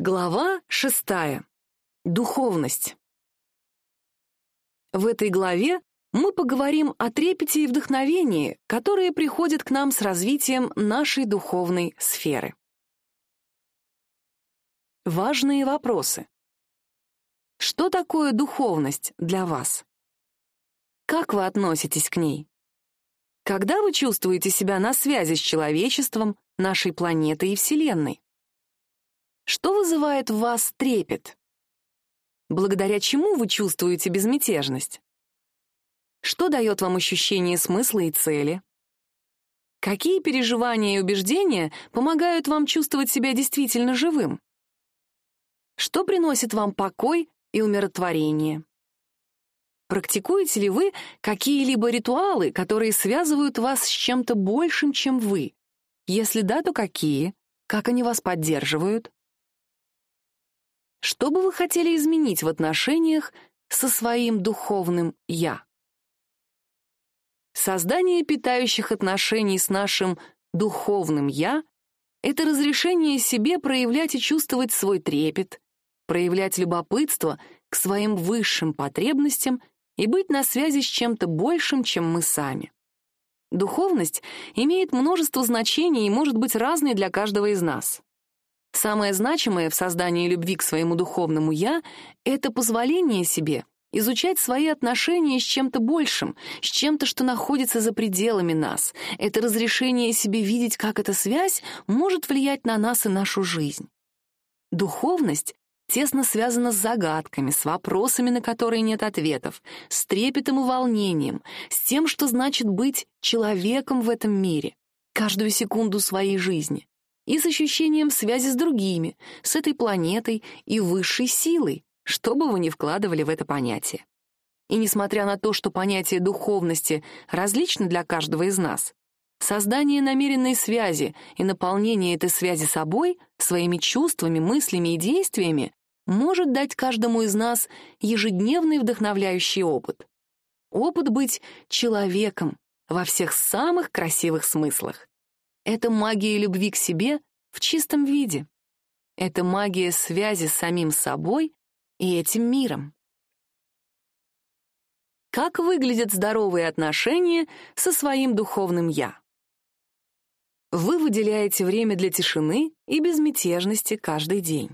Глава шестая. Духовность. В этой главе мы поговорим о трепете и вдохновении, которые приходят к нам с развитием нашей духовной сферы. Важные вопросы. Что такое духовность для вас? Как вы относитесь к ней? Когда вы чувствуете себя на связи с человечеством, нашей планетой и Вселенной? Что вызывает в вас трепет? Благодаря чему вы чувствуете безмятежность? Что дает вам ощущение смысла и цели? Какие переживания и убеждения помогают вам чувствовать себя действительно живым? Что приносит вам покой и умиротворение? Практикуете ли вы какие-либо ритуалы, которые связывают вас с чем-то большим, чем вы? Если да, то какие? Как они вас поддерживают? Что бы вы хотели изменить в отношениях со своим духовным «я»? Создание питающих отношений с нашим духовным «я» — это разрешение себе проявлять и чувствовать свой трепет, проявлять любопытство к своим высшим потребностям и быть на связи с чем-то большим, чем мы сами. Духовность имеет множество значений и может быть разной для каждого из нас. Самое значимое в создании любви к своему духовному «я» — это позволение себе изучать свои отношения с чем-то большим, с чем-то, что находится за пределами нас. Это разрешение себе видеть, как эта связь может влиять на нас и нашу жизнь. Духовность тесно связана с загадками, с вопросами, на которые нет ответов, с трепетом и волнением, с тем, что значит быть человеком в этом мире, каждую секунду своей жизни и с ощущением связи с другими, с этой планетой и высшей силой, что бы вы ни вкладывали в это понятие. И несмотря на то, что понятие духовности различно для каждого из нас, создание намеренной связи и наполнение этой связи собой, своими чувствами, мыслями и действиями может дать каждому из нас ежедневный вдохновляющий опыт. Опыт быть человеком во всех самых красивых смыслах. Это магия любви к себе в чистом виде. Это магия связи с самим собой и этим миром. Как выглядят здоровые отношения со своим духовным «я»? Вы выделяете время для тишины и безмятежности каждый день.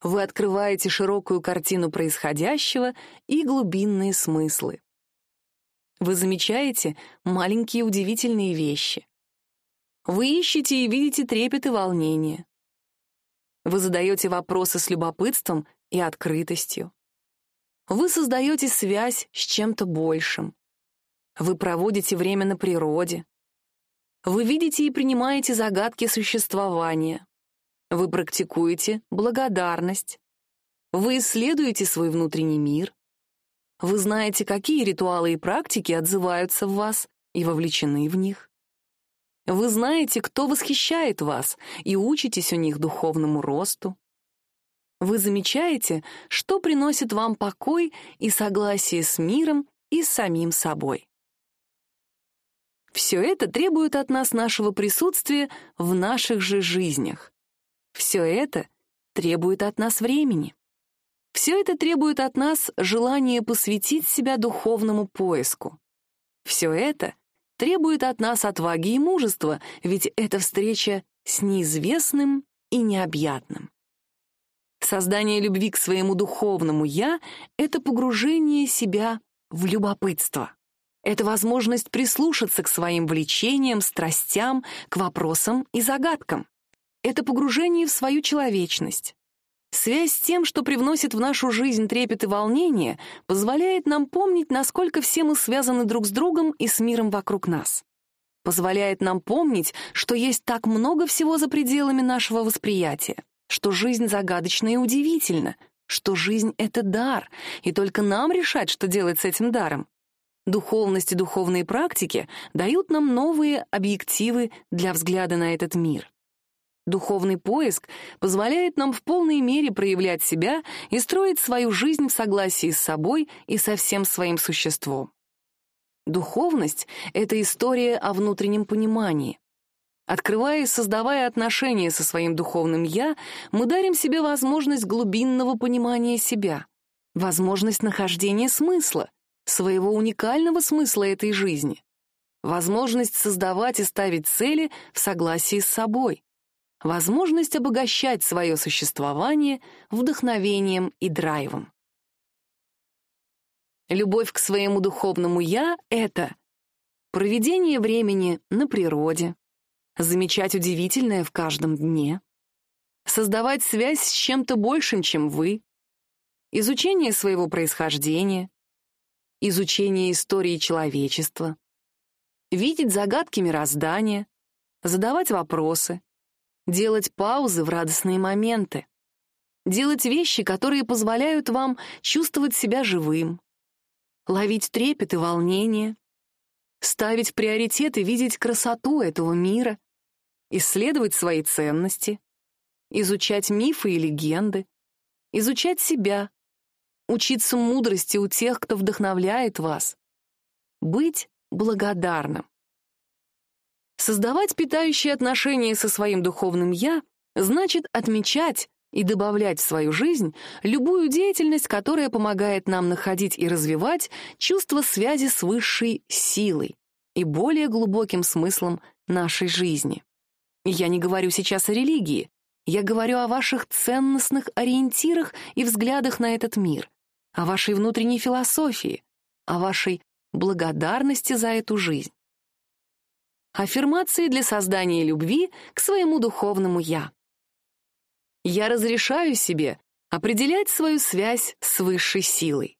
Вы открываете широкую картину происходящего и глубинные смыслы. Вы замечаете маленькие удивительные вещи. Вы ищете и видите трепет и волнение. Вы задаете вопросы с любопытством и открытостью. Вы создаете связь с чем-то большим. Вы проводите время на природе. Вы видите и принимаете загадки существования. Вы практикуете благодарность. Вы исследуете свой внутренний мир. Вы знаете, какие ритуалы и практики отзываются в вас и вовлечены в них. Вы знаете, кто восхищает вас, и учитесь у них духовному росту. Вы замечаете, что приносит вам покой и согласие с миром и с самим собой. Все это требует от нас нашего присутствия в наших же жизнях. Все это требует от нас времени. Все это требует от нас желания посвятить себя духовному поиску. Все это требует от нас отваги и мужества, ведь это встреча с неизвестным и необъятным. Создание любви к своему духовному «я» — это погружение себя в любопытство. Это возможность прислушаться к своим влечениям, страстям, к вопросам и загадкам. Это погружение в свою человечность. Связь с тем, что привносит в нашу жизнь трепет и волнение, позволяет нам помнить, насколько все мы связаны друг с другом и с миром вокруг нас. Позволяет нам помнить, что есть так много всего за пределами нашего восприятия, что жизнь загадочна и удивительна, что жизнь — это дар, и только нам решать, что делать с этим даром. Духовность и духовные практики дают нам новые объективы для взгляда на этот мир. Духовный поиск позволяет нам в полной мере проявлять себя и строить свою жизнь в согласии с собой и со всем своим существом. Духовность — это история о внутреннем понимании. Открывая и создавая отношения со своим духовным «я», мы дарим себе возможность глубинного понимания себя, возможность нахождения смысла, своего уникального смысла этой жизни, возможность создавать и ставить цели в согласии с собой, возможность обогащать свое существование вдохновением и драйвом. Любовь к своему духовному «я» — это проведение времени на природе, замечать удивительное в каждом дне, создавать связь с чем-то большим, чем вы, изучение своего происхождения, изучение истории человечества, видеть загадки мироздания, задавать вопросы, делать паузы в радостные моменты, делать вещи, которые позволяют вам чувствовать себя живым, ловить трепет и волнение, ставить в приоритет и видеть красоту этого мира, исследовать свои ценности, изучать мифы и легенды, изучать себя, учиться мудрости у тех, кто вдохновляет вас, быть благодарным. Создавать питающие отношения со своим духовным «я» значит отмечать и добавлять в свою жизнь любую деятельность, которая помогает нам находить и развивать чувство связи с высшей силой и более глубоким смыслом нашей жизни. Я не говорю сейчас о религии, я говорю о ваших ценностных ориентирах и взглядах на этот мир, о вашей внутренней философии, о вашей благодарности за эту жизнь. Аффирмации для создания любви к своему духовному «я». Я разрешаю себе определять свою связь с высшей силой.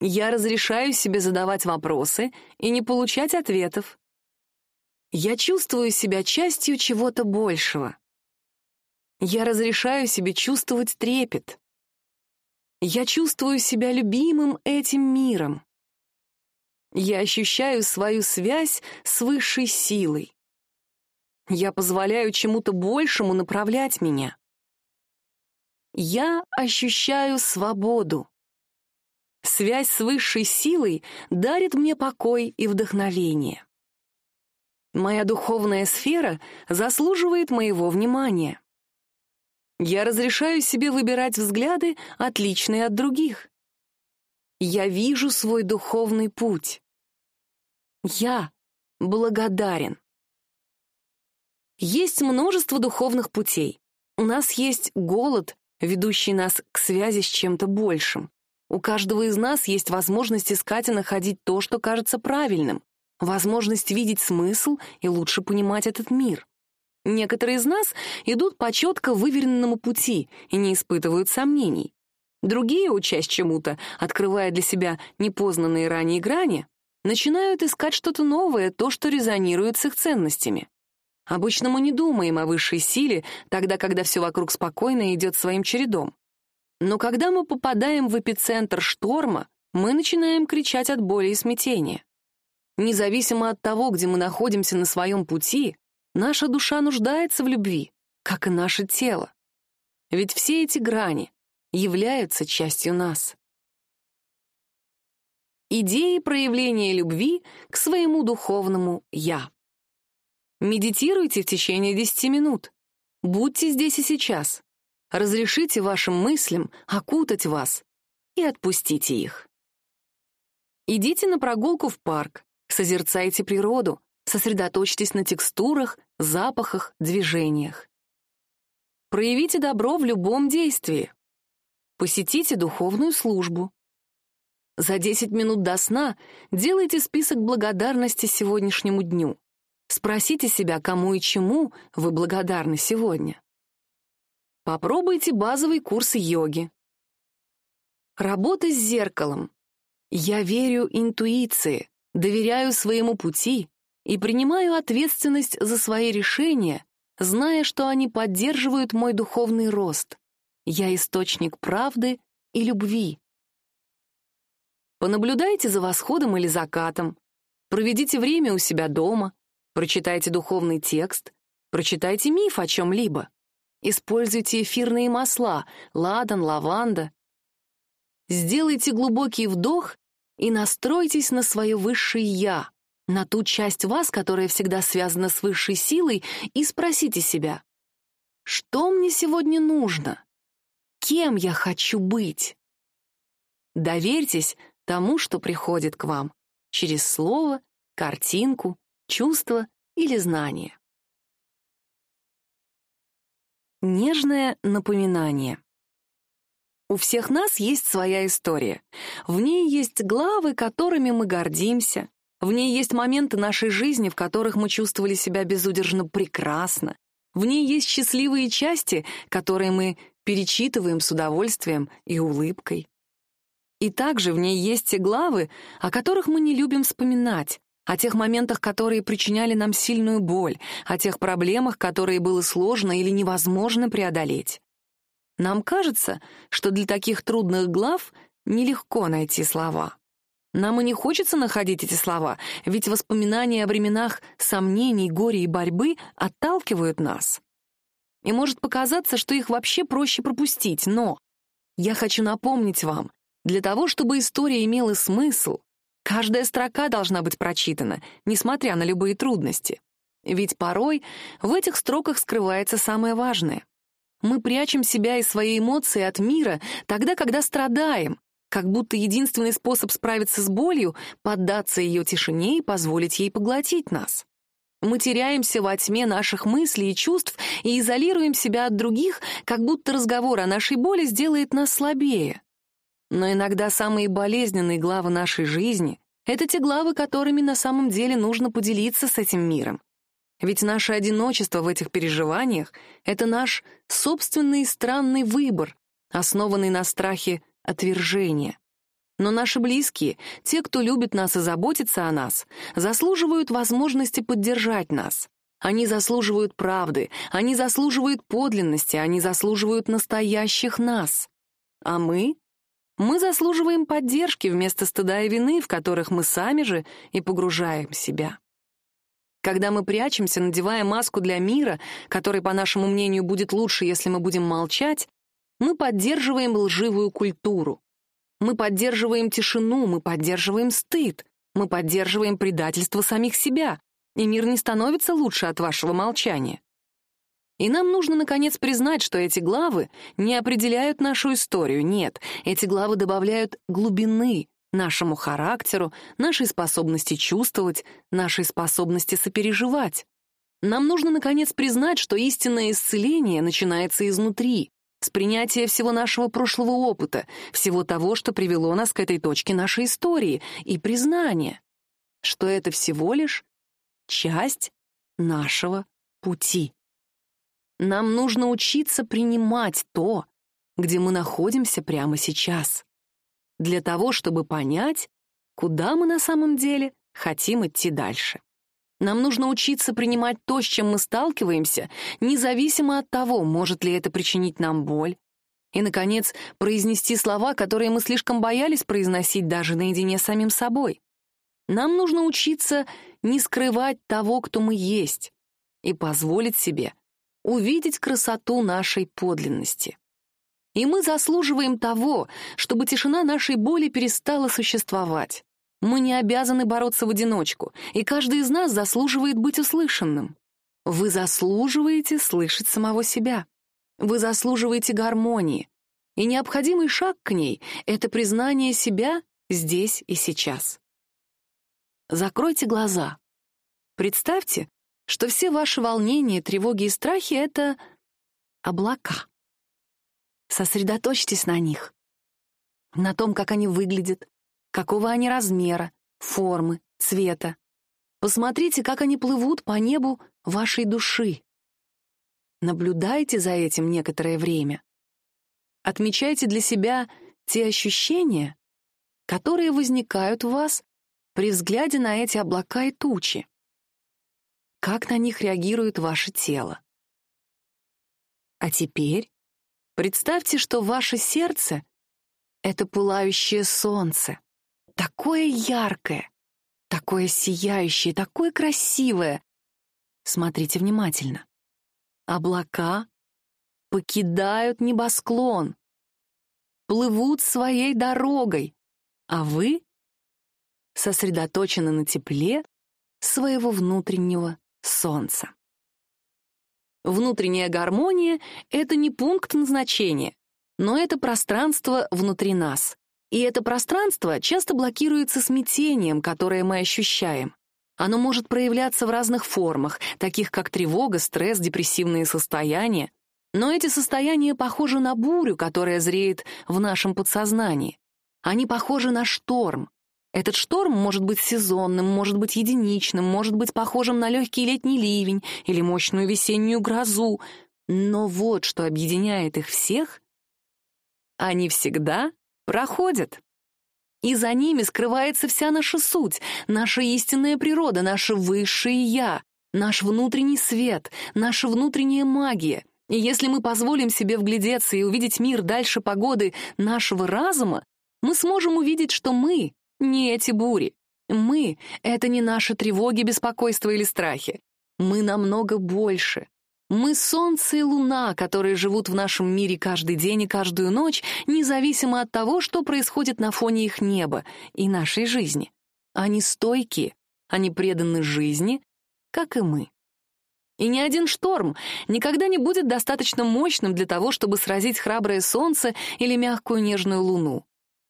Я разрешаю себе задавать вопросы и не получать ответов. Я чувствую себя частью чего-то большего. Я разрешаю себе чувствовать трепет. Я чувствую себя любимым этим миром. Я ощущаю свою связь с высшей силой. Я позволяю чему-то большему направлять меня. Я ощущаю свободу. Связь с высшей силой дарит мне покой и вдохновение. Моя духовная сфера заслуживает моего внимания. Я разрешаю себе выбирать взгляды, отличные от других. Я вижу свой духовный путь. Я благодарен. Есть множество духовных путей. У нас есть голод, ведущий нас к связи с чем-то большим. У каждого из нас есть возможность искать и находить то, что кажется правильным возможность видеть смысл и лучше понимать этот мир. Некоторые из нас идут по четко выверенному пути и не испытывают сомнений. Другие, учась чему-то, открывая для себя непознанные ранее грани, начинают искать что-то новое, то, что резонирует с их ценностями. Обычно мы не думаем о высшей силе, тогда, когда все вокруг спокойно идет своим чередом. Но когда мы попадаем в эпицентр шторма, мы начинаем кричать от боли и смятения. Независимо от того, где мы находимся на своем пути, наша душа нуждается в любви, как и наше тело. Ведь все эти грани являются частью нас. Идеи проявления любви к своему духовному «я». Медитируйте в течение 10 минут. Будьте здесь и сейчас. Разрешите вашим мыслям окутать вас и отпустите их. Идите на прогулку в парк, Созерцайте природу, сосредоточьтесь на текстурах, запахах, движениях. Проявите добро в любом действии. Посетите духовную службу. За 10 минут до сна делайте список благодарности сегодняшнему дню. Спросите себя, кому и чему вы благодарны сегодня. Попробуйте базовый курс йоги. Работа с зеркалом. Я верю интуиции доверяю своему пути и принимаю ответственность за свои решения, зная, что они поддерживают мой духовный рост. Я источник правды и любви. Понаблюдайте за восходом или закатом, проведите время у себя дома, прочитайте духовный текст, прочитайте миф о чем-либо. Используйте эфирные масла, ладан, лаванда. Сделайте глубокий вдох и настройтесь на свое высшее «я», на ту часть вас, которая всегда связана с высшей силой, и спросите себя, что мне сегодня нужно? Кем я хочу быть? Доверьтесь тому, что приходит к вам через слово, картинку, чувство или знание. Нежное напоминание. У всех нас есть своя история. В ней есть главы, которыми мы гордимся. В ней есть моменты нашей жизни, в которых мы чувствовали себя безудержно прекрасно. В ней есть счастливые части, которые мы перечитываем с удовольствием и улыбкой. И также в ней есть те главы, о которых мы не любим вспоминать, о тех моментах, которые причиняли нам сильную боль, о тех проблемах, которые было сложно или невозможно преодолеть. Нам кажется, что для таких трудных глав нелегко найти слова. Нам и не хочется находить эти слова, ведь воспоминания о временах сомнений, горя и борьбы отталкивают нас. И может показаться, что их вообще проще пропустить, но я хочу напомнить вам, для того, чтобы история имела смысл, каждая строка должна быть прочитана, несмотря на любые трудности. Ведь порой в этих строках скрывается самое важное. Мы прячем себя и свои эмоции от мира тогда, когда страдаем, как будто единственный способ справиться с болью — поддаться ее тишине и позволить ей поглотить нас. Мы теряемся во тьме наших мыслей и чувств и изолируем себя от других, как будто разговор о нашей боли сделает нас слабее. Но иногда самые болезненные главы нашей жизни — это те главы, которыми на самом деле нужно поделиться с этим миром. Ведь наше одиночество в этих переживаниях — это наш собственный странный выбор, основанный на страхе отвержения. Но наши близкие, те, кто любит нас и заботится о нас, заслуживают возможности поддержать нас. Они заслуживают правды, они заслуживают подлинности, они заслуживают настоящих нас. А мы мы заслуживаем поддержки вместо стыда и вины, в которых мы сами же и погружаем себя. Когда мы прячемся, надевая маску для мира, который, по нашему мнению, будет лучше, если мы будем молчать, мы поддерживаем лживую культуру. Мы поддерживаем тишину, мы поддерживаем стыд, мы поддерживаем предательство самих себя, и мир не становится лучше от вашего молчания. И нам нужно, наконец, признать, что эти главы не определяют нашу историю, нет, эти главы добавляют глубины нашему характеру, нашей способности чувствовать, нашей способности сопереживать. Нам нужно, наконец, признать, что истинное исцеление начинается изнутри, с принятия всего нашего прошлого опыта, всего того, что привело нас к этой точке нашей истории, и признание, что это всего лишь часть нашего пути. Нам нужно учиться принимать то, где мы находимся прямо сейчас, для того, чтобы понять, куда мы на самом деле хотим идти дальше. Нам нужно учиться принимать то, с чем мы сталкиваемся, независимо от того, может ли это причинить нам боль. И, наконец, произнести слова, которые мы слишком боялись произносить даже наедине с самим собой. Нам нужно учиться не скрывать того, кто мы есть, и позволить себе увидеть красоту нашей подлинности. И мы заслуживаем того, чтобы тишина нашей боли перестала существовать. Мы не обязаны бороться в одиночку, и каждый из нас заслуживает быть услышанным. Вы заслуживаете слышать самого себя. Вы заслуживаете гармонии. И необходимый шаг к ней — это признание себя здесь и сейчас. Закройте глаза. Представьте, что все ваши волнения, тревоги и страхи — это облака. Сосредоточьтесь на них, на том, как они выглядят, какого они размера, формы, цвета. Посмотрите, как они плывут по небу вашей души. Наблюдайте за этим некоторое время. Отмечайте для себя те ощущения, которые возникают у вас при взгляде на эти облака и тучи как на них реагирует ваше тело. А теперь представьте, что ваше сердце — это пылающее солнце, такое яркое, такое сияющее, такое красивое. Смотрите внимательно. Облака покидают небосклон, плывут своей дорогой, а вы сосредоточены на тепле своего внутреннего солнца. Внутренняя гармония — это не пункт назначения, но это пространство внутри нас. И это пространство часто блокируется смятением, которое мы ощущаем. Оно может проявляться в разных формах, таких как тревога, стресс, депрессивные состояния. Но эти состояния похожи на бурю, которая зреет в нашем подсознании. Они похожи на шторм. Этот шторм может быть сезонным, может быть единичным, может быть похожим на легкий летний ливень или мощную весеннюю грозу. Но вот что объединяет их всех — они всегда проходят. И за ними скрывается вся наша суть, наша истинная природа, наше высшее «я», наш внутренний свет, наша внутренняя магия. И если мы позволим себе вглядеться и увидеть мир дальше погоды нашего разума, мы сможем увидеть, что мы — не эти бури. Мы — это не наши тревоги, беспокойства или страхи. Мы намного больше. Мы солнце и луна, которые живут в нашем мире каждый день и каждую ночь, независимо от того, что происходит на фоне их неба и нашей жизни. Они стойкие, они преданы жизни, как и мы. И ни один шторм никогда не будет достаточно мощным для того, чтобы сразить храброе солнце или мягкую нежную луну.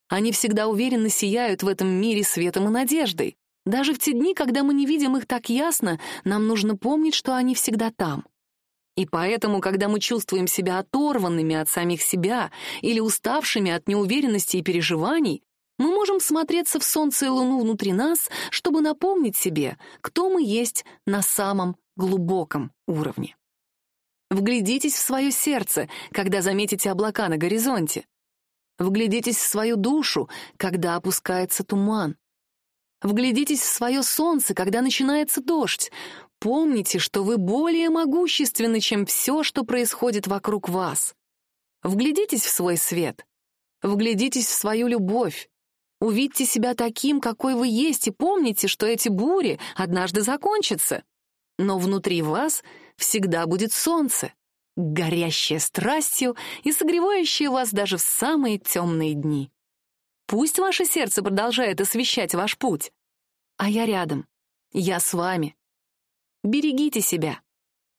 Они всегда уверенно сияют в этом мире светом и надеждой. Даже в те дни, когда мы не видим их так ясно, нам нужно помнить, что они всегда там. И поэтому, когда мы чувствуем себя оторванными от самих себя или уставшими от неуверенности и переживаний, мы можем смотреться в солнце и луну внутри нас, чтобы напомнить себе, кто мы есть на самом глубоком уровне. Вглядитесь в свое сердце, когда заметите облака на горизонте. Вглядитесь в свою душу, когда опускается туман. Вглядитесь в свое солнце, когда начинается дождь. Помните, что вы более могущественны, чем все, что происходит вокруг вас. Вглядитесь в свой свет. Вглядитесь в свою любовь. Увидьте себя таким, какой вы есть, и помните, что эти бури однажды закончатся. Но внутри вас всегда будет солнце, горящее страстью и согревающее вас даже в самые темные дни. Пусть ваше сердце продолжает освещать ваш путь. А я рядом. Я с вами. Берегите себя.